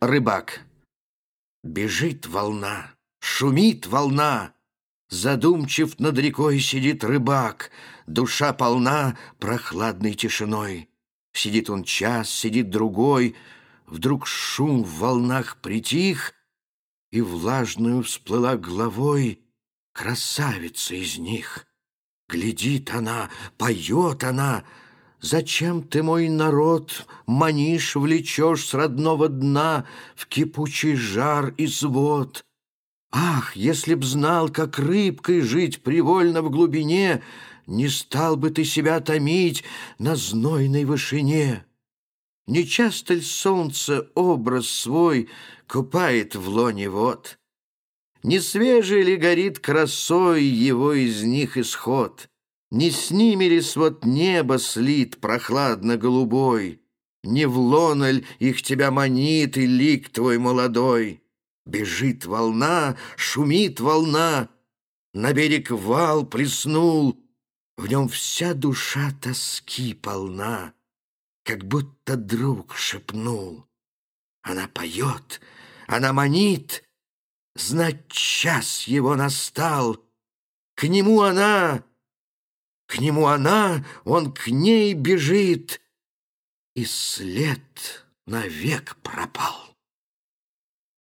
Рыбак. Бежит волна, шумит волна, Задумчив над рекой сидит рыбак, Душа полна прохладной тишиной. Сидит он час, сидит другой, Вдруг шум в волнах притих, И влажную всплыла головой Красавица из них. Глядит она, поет она, Зачем ты, мой народ, манишь, влечешь с родного дна В кипучий жар и свод? Ах, если б знал, как рыбкой жить привольно в глубине, Не стал бы ты себя томить на знойной вышине. Не часто ль солнце образ свой Купает в лоне вод? Не свежий ли горит красой Его из них исход? Не с ними ли свод неба слит Прохладно-голубой? Не в лоноль их тебя манит И лик твой молодой? Бежит волна, шумит волна, На берег вал плеснул, В нем вся душа тоски полна, Как будто друг шепнул. Она поет, она манит, Знать час его настал. К нему она, к нему она, Он к ней бежит, И след навек пропал.